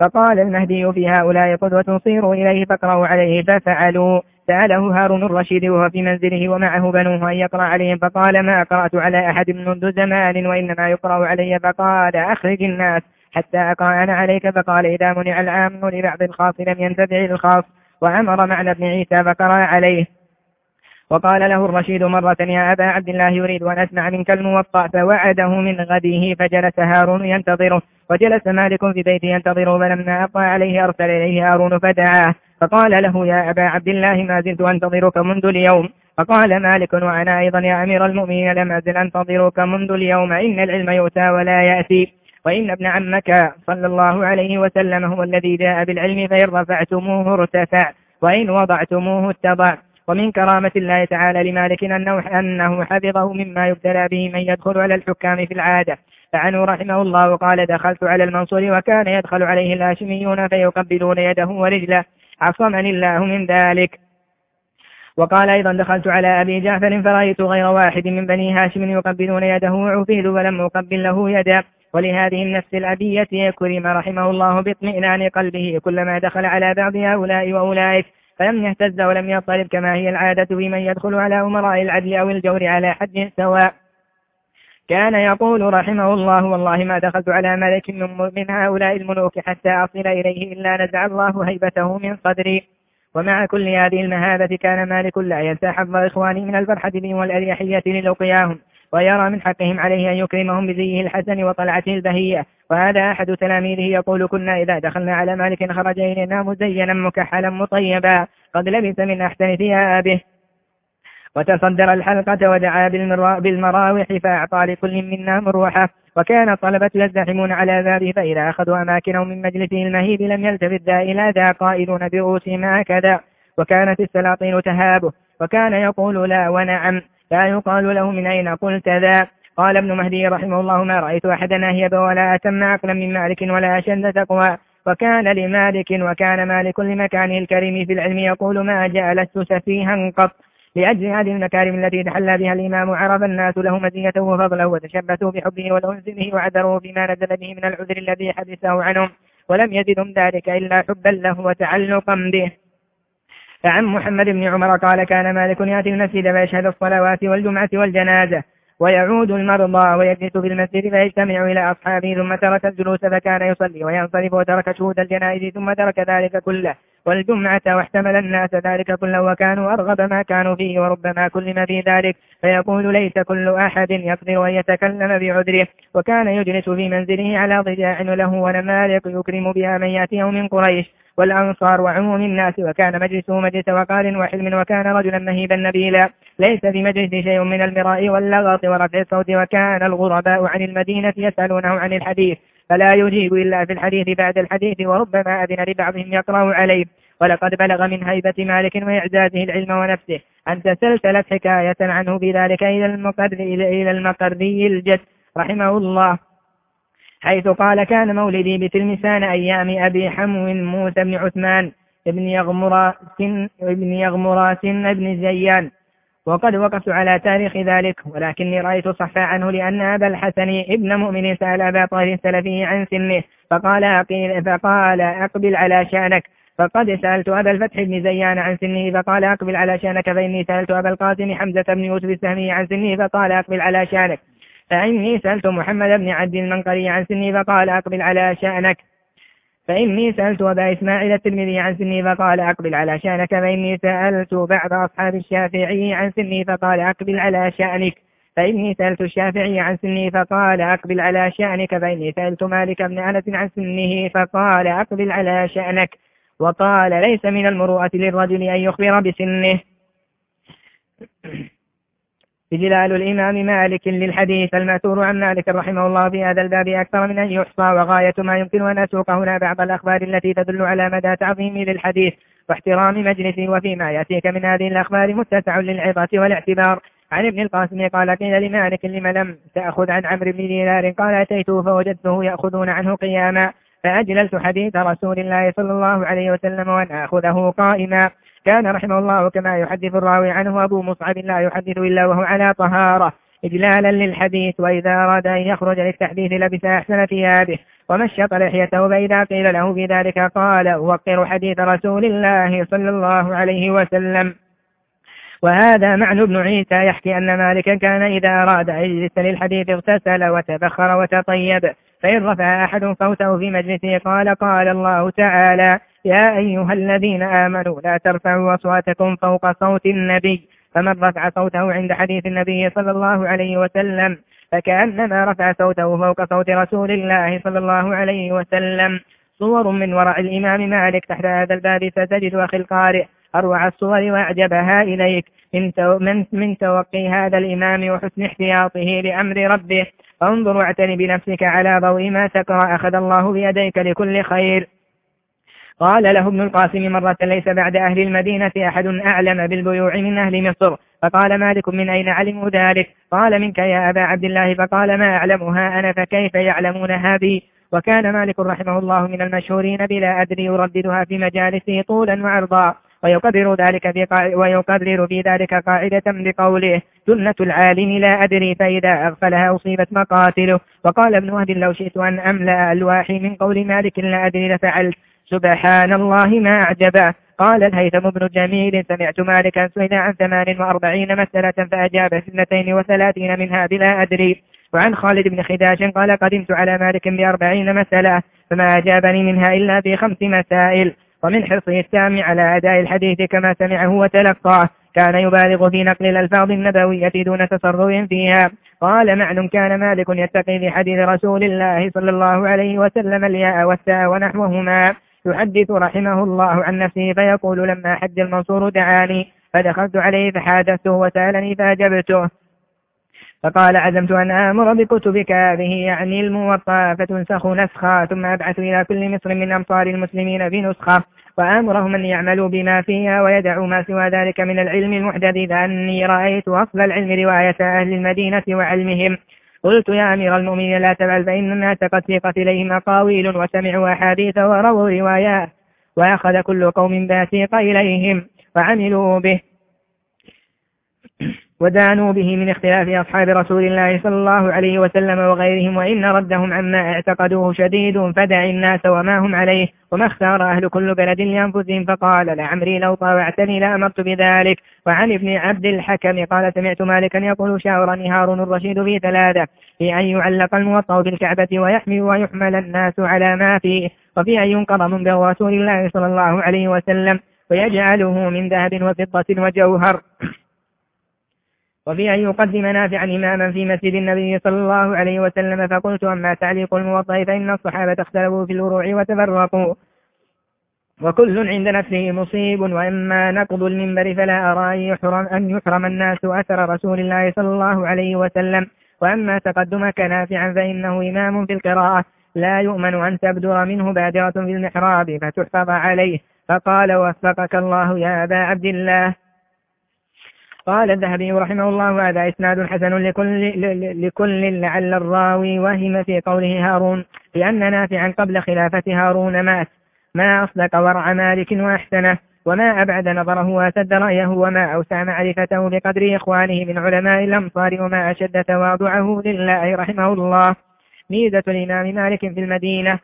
C: فقال المهدي في هؤلاء قدوة صيروا إليه فاقرأوا عليه ففعلوا سأله هارون الرشيد وهو في منزله ومعه بنوه أن يقرأ عليهم فقال ما قرأت على أحد منذ زمان وإنما يقرأ علي فقال أخرج الناس حتى أقرأ أنا عليك فقال إذا منع العام لبعض الخاص لم ينتفع الخاص. وأمر معنى ابن عيسى فقرأ عليه. وقال له الرشيد مرة يا أبا عبد الله يريد أن أسمع منك الموطأ فوعده من غده فجلس هارون ينتظره وجلس مالك في بيته ينتظره فلما أطى عليه أرسل إليه هارون فدعاه. فقال له يا أبا عبد الله ما زلت أنتظرك منذ اليوم. فقال مالك وأنا أيضا يا أمير المؤمنين لم أزل أنتظرك منذ اليوم. إن العلم يؤتى ولا يأتي. وإن ابن عمك صلى الله عليه وسلم هو الذي جاء بالعلم فإن رفعتموه ارتفع وإن وضعتموه اتضع. ومن كرامة الله تعالى لمالك أنه, أنه حفظه مما يبتلى به من يدخل على الحكام في العادة. فعنه رحمه الله قال دخلت على المنصور وكان يدخل عليه الهاشميون فيقبلون يده ورجله. عصمني الله من ذلك. وقال أيضا دخلت على أبي جعفر فرأيت غير واحد من بني هاشم يقبلون يده وعفيد ولم أقبل له يدا ولهذه النفس الأبية كرم رحمه الله باطمئنان قلبه كلما دخل على بعض هؤلاء وأولئك فلم يهتز ولم يضطرب كما هي العادة بمن يدخل على أمراء العدل أو الجور على حد سواء. كان يقول رحمه الله والله ما دخلت على ملك من هؤلاء الملوك حتى أصل إليه إلا نزع الله هيبته من صدري. ومع كل هذه المهابة كان مالك لا ينسى حظ إخواني من الفرحة بهم والأريحية للقياهم. ويرى من حقهم عليه أن يكرمهم بزيه الحسن وطلعته البهية. وهذا أحد تلاميذه يقول كنا إذا دخلنا على مالك خرج إلينا مزينا مكحلا مطيبا. قد لبس من أحسن ثيابه. وتصدر الحلقة ودعا بالمراوح فأعطى لكل منا مروحة. وكان الطلبة يزدحمون على بابه فإذا أخذوا أماكنهم من مجلسه المهيب لم يلتفت ذا إلى ذا قائلون برؤوسهم هكذا. وكانت السلاطين تهابه. وكان يقول لا ونعم. لا يقال له من أين قلت ذا. قال ابن مهدي رحمه الله ما رأيت أحدا أهيب ولا أتم عقلا من مالك ولا أشد تقوى. وكان لمالك وكان مالك لمكانه الكريم في العلم يقول ما جالست سفيها قط. لأجل هذه المكارم التي تحلى بها الإمام عرف الناس له مزيته وفضله وتشبثوا بحبه ولأنزله وعذروا بما نزل به من العذر الذي حدثه عنهم ولم يزدهم ذلك إلا حبا له وتعلقا به. فعن محمد بن عمر قال كان مالك يأتي المسجد فيشهد الصلوات والجمعة والجنازة ويعود المرضى ويجلس في المسجد فيجتمع إلى أصحابه ثم ترك الجلوس فكان يصلي وينصرف وترك شهود الجنائز ثم ترك ذلك كله والجمعة واحتمل الناس ذلك كله وكانوا أرغب ما كانوا فيه وربما كلم في ذلك فيقول ليس كل أحد يقدر أن يتكلم بعذره وكان يجلس في منزله على ضجاع له ونمالق يكرم بها من يأتيه من قريش والأنصار وعموم الناس وكان مجلسه مجلس وقال وحلم وكان رجلا مهيبا نبيلا. ليس في مجلس شيء من المراء واللغط ورفع الصوت وكان الغرباء عن المدينة يسألونه عن الحديث. فلا يجيب إلا في الحديث بعد الحديث وربما أذن لبعضهم يقرأ عليه. ولقد بلغ من هيبة مالك وإعزازه العلم ونفسه أن تسلسلت حكاية عنه بذلك إلى المقري إلى المقري الجد رحمه الله. حيث قال كان مولدي بتلمسان أيام أبي حمو موسى بن عثمان ابن يغمراس ابن يغمراس ابن زيان. وقد وقفت على تاريخ ذلك ولكني رأيت صحفا عنه لأن أبا الحسن ابن مؤمن سأل أبا طاهر السلفي عن سنه فقال أقيل فقال أقبل على شأنك. فقد سألت أبا الفتح بن زيان عن سنه فقال أقبل على شأنك فإني سألت أبا القاسم حمزة بن يوسف السهمي عن سنه فقال أقبل على شأنك. فإني سألت محمد بن عبد المنقري عن سني فقال أقبل على شأنك. فإني سألت أبا إسماعيل الترمذي عن سني فقال أقبل على شأنك. فإني سألت بعض أصحاب الشافعي عن سني فقال أقبل على شأنك. فإني سألت الشافعي عن سنه فقال أقبل على شأنك. فإني سألت مالك بن أنس عن سنه فقال أقبل على شأنك. وقال ليس من المروءة للرجل أن يخبر بسنه. إجلال الإمام مالك للحديث المأثور عن مالك رحمه الله في هذا الباب أكثر من أن يحصى وغاية ما يمكن أن أسوق هنا بعض الأخبار التي تدل على مدى تعظيمه للحديث واحترام مجلسه وفيما يأتيك من هذه الأخبار متسع للعظة والاعتبار. عن ابن القاسم قال قيل لمالك لم لم تأخذ عن عمرو بن دينار؟ قال أتيته فوجدته يأخذون عنه قياما فأجللت حديث رسول الله صلى الله عليه وسلم وأن أخذه قائما. كان رحمه الله كما يحدث الراوي عنه أبو مصعب لا يحدث إلا وهو على طهارة إجلالا للحديث وإذا أراد أن يخرج للتحديث لبس أحسن ثيابه ومشط لحيته فإذا قيل له في ذلك قال وقر حديث رسول الله صلى الله عليه وسلم وهذا معنى ابن عيسى يحكي أن مالكا كان إذا أراد أن يجلس للحديث اغتسل وتبخر وتطيب فإن رفع أحد صوته في مجلسه قال قال الله تعالى يا أيها الذين آمنوا لا ترفعوا أصواتكم فوق صوت النبي فمن رفع صوته عند حديث النبي صلى الله عليه وسلم فكأنما رفع صوته فوق صوت رسول الله صلى الله عليه وسلم. صور من ورع الإمام مالك تحت هذا الباب ستجد أخي القارئ أروع الصور وأعجبها إليك. من, من, من توقي هذا الإمام وحسن احتياطه لأمر ربه. انظر واعتني بنفسك على ضوء ما تقرأ أخذ الله بيديك لكل خير. قال له ابن القاسم مرة ليس بعد أهل المدينة أحد أعلم بالبيوع من أهل مصر. فقال مالك من أين علموا ذلك؟ قال منك يا أبا عبد الله فقال ما أعلمها أنا فكيف يعلمونها بي وكان مالك رحمه الله من المشهورين بلا أدري يرددها في مجالسه طولا وعرضا. ويقرر ذلك في ويقرر في ذلك قاعدة بقوله سنة العالم لا أدري فإذا أغفلها أصيبت مقاتله. وقال ابن وهب لو شئت أن أملأ ألواحي من قول مالك لا أدري لفعلت. سبحان الله ما أعجبه. قال الهيثم بن جميل سمعت مالكا سئل عن ثمان وأربعين مسألة فأجاب اثنتين وثلاثين منها بلا أدري. وعن خالد بن خداش قال قدمت على مالك بأربعين مسألة فما أجابني منها إلا في خمس مسائل. ومن حرصه السامع على أداء الحديث كما سمعه وتلقاه. كان يبالغ في نقل الألفاظ النبوية دون تصرف فيها. قال معن كان مالك يتقي في حديث رسول الله صلى الله عليه وسلم الياء والتاء ونحوهما. يحدث رحمه الله عن نفسه فيقول لما حج المنصور دعاني فدخلت عليه فحادثته وسألني فأجبته. فقال عزمت أن آمر بكتبك هذه يعني الموطأ فتنسخ نسخا ثم أبعث إلى كل مصر من أمصار المسلمين بنسخة وآمرهم أن يعملوا بما فيها ويدعوا ما سوى ذلك من العلم المحدث فأني رأيت أصل العلم رواية أهل المدينة وعلمهم. قلت يا أمير المؤمنين لا تفعل فإن الناس قد سيقت إليهم أقاويل وسمعوا أحاديث ورووا روايات وأخذ كل قوم باسيق إليهم وعملوا به ودانوا به من اختلاف أصحاب رسول الله صلى الله عليه وسلم وغيرهم وإن ردهم عما اعتقدوه شديد فدع الناس وما هم عليه. وما اختار أهل كل بلد لأنفسهم فقال لعمري لو طاوعتني لأمرت بذلك. وعن ابن عبد الحكم قال سمعت مالكا يقول شاورني هارون الرشيد في ثلاثة في أن يعلق الموطأ بالكعبة ويحمل ويحمل الناس على ما فيه وفي أن ينقض من رسول الله صلى الله عليه وسلم ويجعله من ذهب وفضة وجوهر. وفي أن يقدم نافعا إماما في مسجد النبي صلى الله عليه وسلم فقلت أما تعليق الموطأ فإن الصحابة اختلفوا في الوروع وتفرقوا. وكل عند نفسه مصيب وإما نقض المنبر فلا أرى أن يحرم, أن يحرم الناس أثر رسول الله صلى الله عليه وسلم. وأما تقدمك نافعا فإنه إمام في القراءة لا يؤمن أن تبدر منه بادرة في المحراب فتحفظ عليه. فقال وفقك الله يا أبا عبد الله. قال الذهبي رحمه الله هذا إسناد حسن لكل, لكل لعل الراوي وهم في قوله هارون لأن نافعا قبل خلافة هارون مات. ما أصدق ورع مالك وأحسنه وما أبعد نظره وأسد رأيه وما أوسع معرفته بقدر إخوانه من علماء الأمصار وما أشد تواضعه لله رحمه الله. ميزة الإمام مالك في المدينة.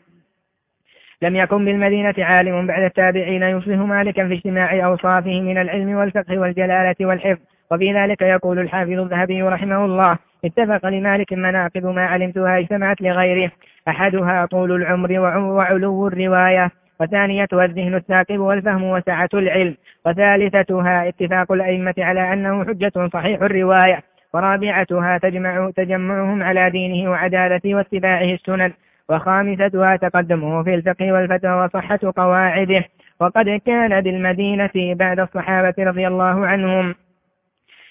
C: لم يكن بالمدينة عالم بعد التابعين يصلح مالكا في اجتماع أوصافه من العلم والفقه والجلالة والحفظ. وفي ذلك يقول الحافظ الذهبي رحمه الله اتفق لمالك مناقب ما علمتها اجتمعت لغيره. أحدها طول العمر وعلو الرواية وثانيتها الذهن الثاقب والفهم وسعة العلم وثالثتها اتفاق الأئمة على أنه حجة صحيح الرواية ورابعتها تجمع تجمعهم على دينه وعدالته واتباعه السنن وخامستها تقدمه في الفقه والفتوى وصحة قواعده. وقد كان بالمدينة بعد الصحابة رضي الله عنهم.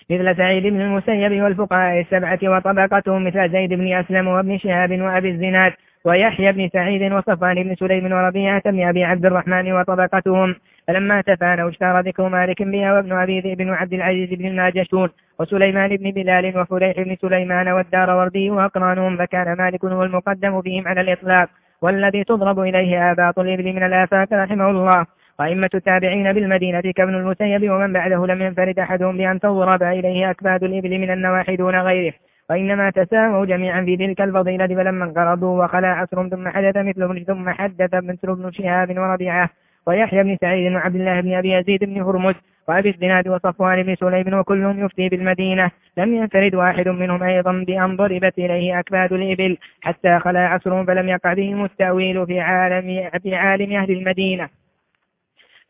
C: مثل سعيد بن المسيب والفقهاء السبعة وطبقتهم مثل زيد بن أسلم وابن شهاب وأبي الزناد ويحيى بن سعيد وصفان بن سليم وربيعة بن أبي عبد الرحمن وطبقتهم. فلما تفانوا اشتهر ذكر مالك بها وابن أبي ذئب بن عبد العزيز بن الناجشون وسليمان بن بلال وفليح بن سليمان والدار وردي وأقرانهم فكان مالك هو المقدم بهم على الإطلاق والذي تضرب إليه آباط الإبل من الآفاق رحمه الله. وأئمة التابعين بالمدينة كابن المسيب ومن بعده لم ينفرد أحدهم بأن تضرب إليه أكباد الإبل من النواحي دون غيره وإنما تساووا جميعا في تلك الفضيلة فلما انقرضوا وخلا عصر ثم حدث مثل ثم حدث مثل ابن شهاب وربيعة ويحيى بن سعيد وعبد الله بن أبي يزيد بن هرمز وأبي الزناد وصفوان بن سليم وكلهم يفتي بالمدينة لم ينفرد واحد منهم أيضا بأن ضربت إليه أكباد الإبل حتى خلا عصر فلم يقع بهم التأويل في عالم, في عالم أهل المدينة.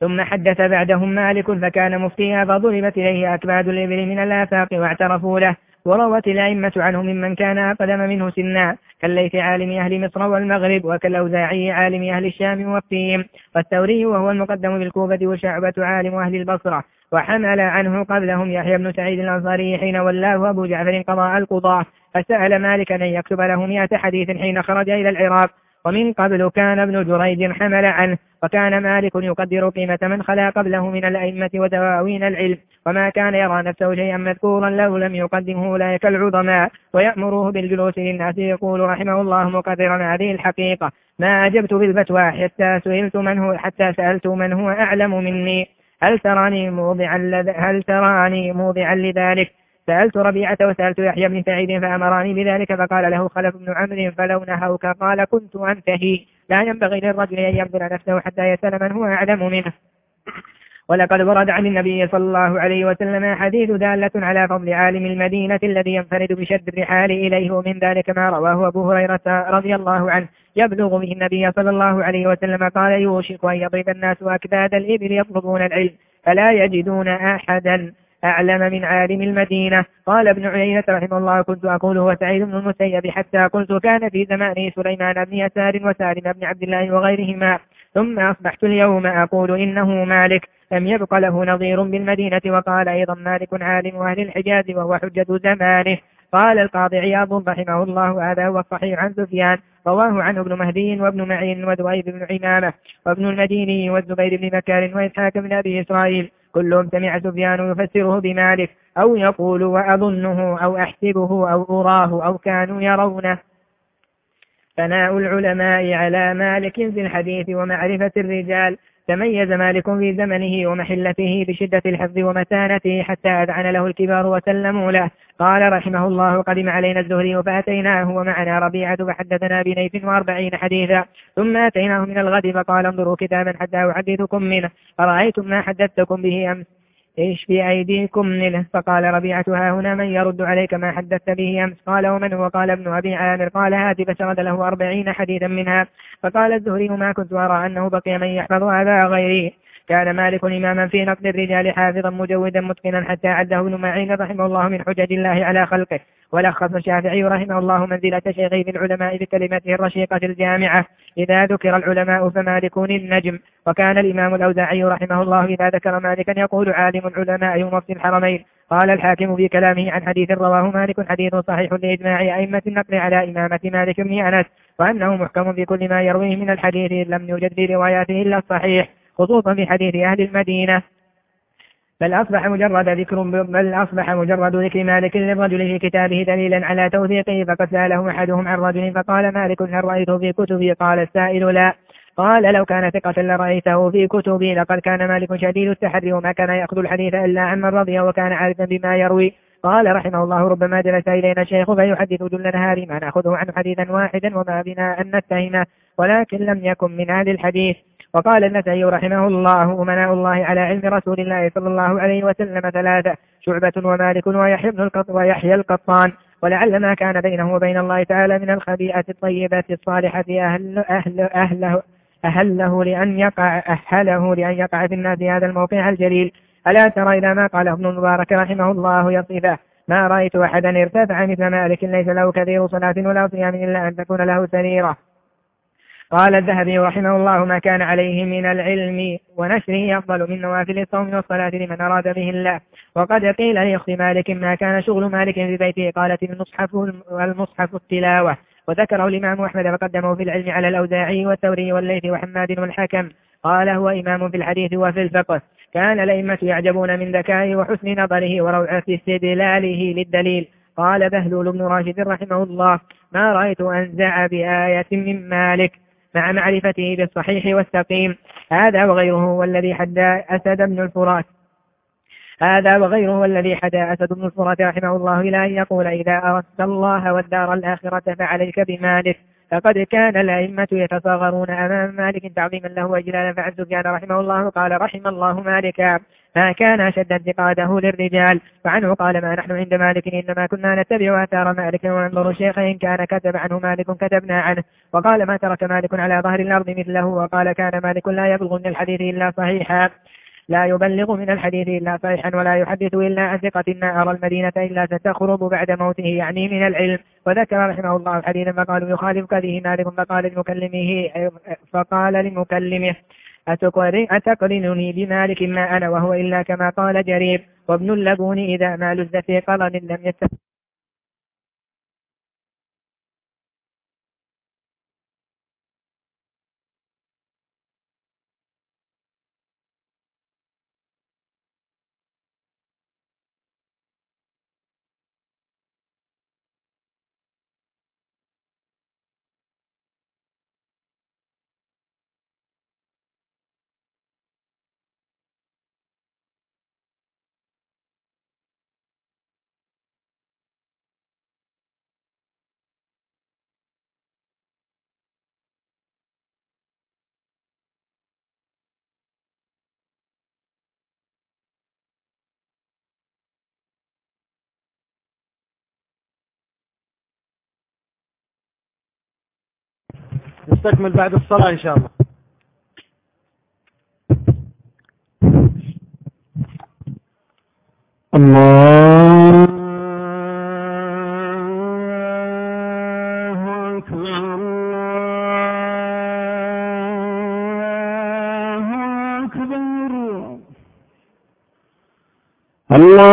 C: ثم حدث بعدهم مالك فكان مفتيها فضربت إليه أكباد الإبل من الآفاق واعترفوا له وروت الأئمة عنه ممن كان أقدم منه سنا كالليث عالم أهل مصر والمغرب وكالأوزاعي عالم أهل الشام وفيهم والثوري وهو المقدم بالكوفة وشعبة عالم أهل البصرة وحمل عنه قبلهم يحيى بن سعيد الأنصاري حين ولاه أبو جعفر قضاء القضاة فسأل مالكا أن يكتب له مئة حديث حين خرج إلى العراق ومن قبل كان ابن جريج حمل عنه وكان مالك يقدر قيمة من خلا قبله من الأئمة ودواوين العلم وما كان يرى نفسه شيئا مذكورا لو لم يقدمه أولئك العظماء ويأمره بالجلوس للناس يقول رحمه الله مقدرا هذه الحقيقة ما أجبت بالبتوى حتى سئلت من هو حتى سألت من هو أعلم مني هل تراني موضعا هل تراني موضعا لذلك؟ سألت ربيعة وسألت يحيى بن سعيد فأمراني بذلك فقال له خلف بن عمرو فلو نهوك قال كنت أنتهي. لا ينبغي للرجل أن يبذل نفسه حتى يسأل من هو أعلم منه. ولقد ورد عن النبي صلى الله عليه وسلم حديث دالة على فضل عالم المدينة الذي ينفرد بشد الرحال إليه ومن ذلك ما رواه أبو هريرة رضي الله عنه. يبلغ به النبي صلى الله عليه وسلم قال يوشك أن يضرب الناس أكباد الإبل يطلبون العلم فلا يجدون أحدا. أعلم من عالم المدينة. قال ابن عيينة رحمه الله كنت أقول هو سعيد بن المسيب حتى قلت كان في زمانه سليمان بن يسار وسالم بن عبد الله وغيرهما. ثم أصبحت اليوم أقول إنه مالك. لم يبق له نظير بالمدينة وقال أيضا مالك عالم أهل الحجاز وهو حجة زمانه. قال القاضي عياض رحمه الله هذا هو الصحيح عن سفيان. رواه عنه ابن مهدي وابن معين ودويب بن عمامة وابن المديني والزبير بن بكار وإسحاق بن أبي إسرائيل. كلهم سمع سفيان يفسره بمالك أو يقول وأظنه أو أحسبه أو أراه أو كانوا يرونه. ثناء العلماء على مالك في الحديث ومعرفة الرجال. تميز مالك في زمنه ومحلته بشدة الحفظ ومتانته حتى أذعن له الكبار وسلموا له. قال رحمه الله قدم علينا الزهري فأتيناه ومعنا ربيعة فحدثنا بنيف وأربعين حديثا. ثم أتيناه من الغد فقال انظروا كتابا حتى أحدثكم منه. فرأيتم ما حدثتكم به أمس؟ إيش في أيديكم منه فقال ربيعة ها هنا من يرد عليك ما حدثت به أمس؟ قال ومن هو؟ قال ابن أبي عامر. قال هات فشرد له أربعين حديثا منها. فقال الزهري ما كنت أرى أنه بقي من يحفظ هذا غيري. كان مالك إماما في نقد الرجال حافظا مجودا متقنا حتى عده ابن معين رحمه الله من حجج الله على خلقه. ولخص الشافعي رحمه الله منزلة شيخي في العلماء بكلمته الرشيقة الجامعة إذا ذكر العلماء فمالك النجم وكان الإمام الأوزاعي رحمه الله إذا ذكر مالكا يقول عالم العلماء مفتي الحرمين قال الحاكم في كلامه عن حديث رواه مالك حديث صحيح لإجماع أئمة النقل على إمامة مالك بن أنس وأنه محكم بكل ما يرويه من الحديث لم يوجد في رواياته إلا الصحيح خصوصا في حديث أهل المدينة. بل أصبح مجرد ذكر بل أصبح مجرد ذكر مالك للرجل في كتابه دليلا على توثيقه فقد سأله أحدهم عن رجل فقال مالك هل رأيته في كتبي قال السائل لا قال لو كان ثقة لرأيته في كتبي لقد كان مالك شديد التحري وما كان يأخذ الحديث إلا عمن رضي وكان عارفا بما يروي قال رحمه الله ربما جلس إلينا الشيخ فيحدث جل نهار ما نأخذه عنه حديثا واحدا وما بنا أن نتهمه ولكن لم يكن من أهل الحديث. وقال النسائي رحمه الله أمناء الله على علم رسول الله صلى الله عليه وسلم ثلاثة شعبة ومالك ويحيى بن القط ويحيى القطان. ولعل ما كان بينه وبين الله تعالى من الخبيئة الطيبة الصالحة أهل أهل أهله أهله لأن يقع أهله لأن يقع في الناس هذا الموقع الجليل. ألا ترى إلى ما قاله ابن المبارك رحمه الله يصفه؟ ما رأيت أحدا ارتفع مثل مالك ليس له كثير صلاة ولا صيام إلا أن تكون له سريرة. قال الذهبي رحمه الله ما كان عليه من العلم ونشره أفضل من نوافل الصوم والصلاة لمن أراد به الله. وقد قيل لأخت مالك ما كان شغل مالك في بيته قالت المصحف المصحف التلاوة. وذكره الإمام أحمد فقدمه في العلم على الأوزاعي والثوري والليث وحماد والحكم قال هو إمام في الحديث وفي الفقه. كان الأئمة يعجبون من ذكائه وحسن نظره وروعة استدلاله للدليل. قال بهلول بن راشد رحمه الله ما رأيت أنزع بآية من مالك. مع معرفته بالصحيح والسقيم هذا وغيره هو الذي حدى أسد بن الفرات. هذا وغيره الذي حدى أسد بن الفرات رحمه الله إلى أن يقول إذا أردت الله والدار الآخرة فعليك بمالك. فقد كان الأئمة يتصاغرون أمام مالك تعظيما له وإجلالا فعن سفيان رحمه الله قال رحم الله مالكا. ما كان أشد انتقاده للرجال. وعنه قال ما نحن عند مالك إنما كنا نتبع آثار مالك. وننظر الشيخ إن كان كتب عنه مالك كتبنا عنه. وقال ما ترك مالك على ظهر الأرض مثله. وقال كان مالك لا يبلغ من الحديث إلا صحيحا. لا يبلغ من الحديث إلا صحيحا ولا يحدث إلا عن ثقة ما أرى المدينة إلا ستخرب بعد موته يعني من العلم. وذكر رحمه الله حديثا فقالوا يخالف كذه مالك فقال لمكلمه فقال لمكلمه. أتقرنني بمالك ما أنا وهو إلا كما قال جرير. وابن اللبون إذا ما لز في قرن لم يتفق
D: نستكمل بعد الصلاة إن شاء الله. الله أكبر الله أكبر الله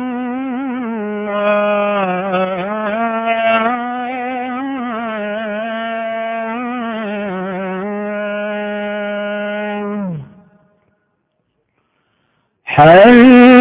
D: أن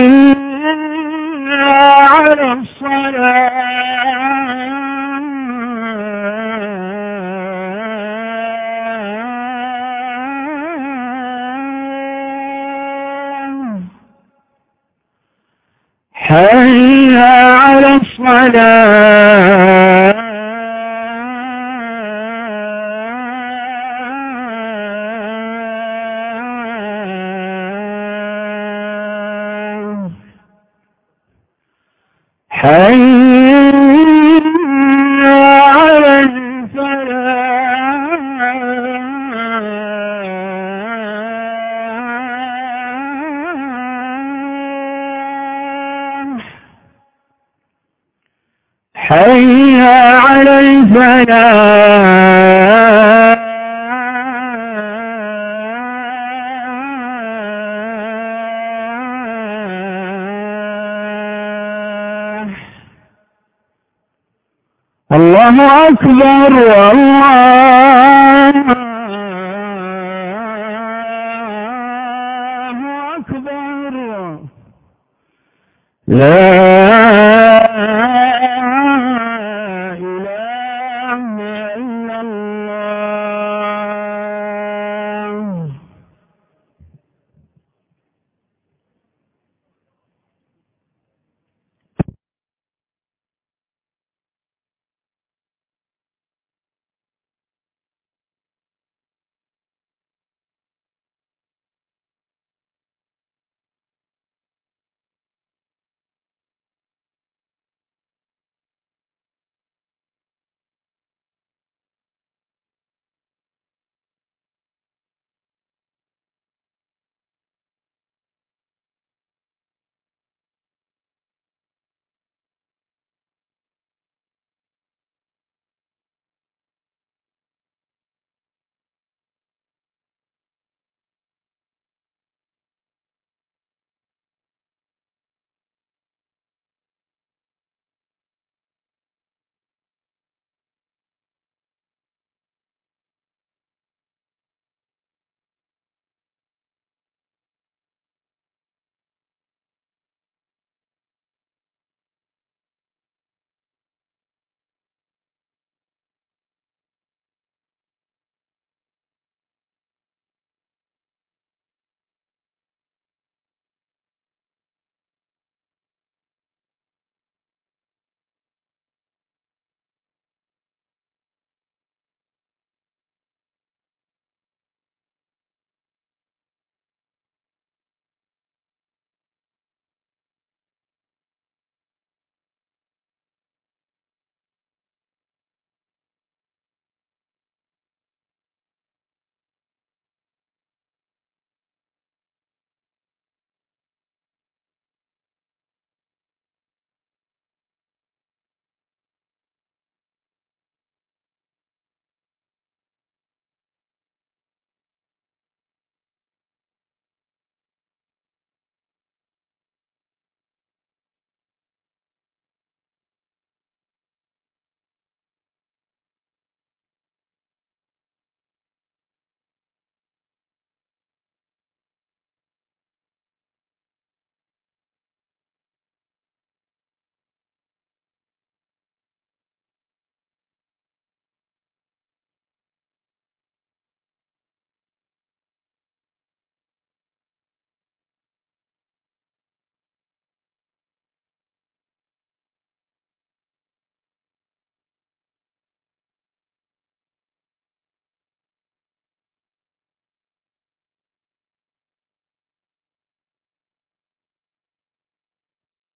D: فلا الله أكبر الله أكبر. لا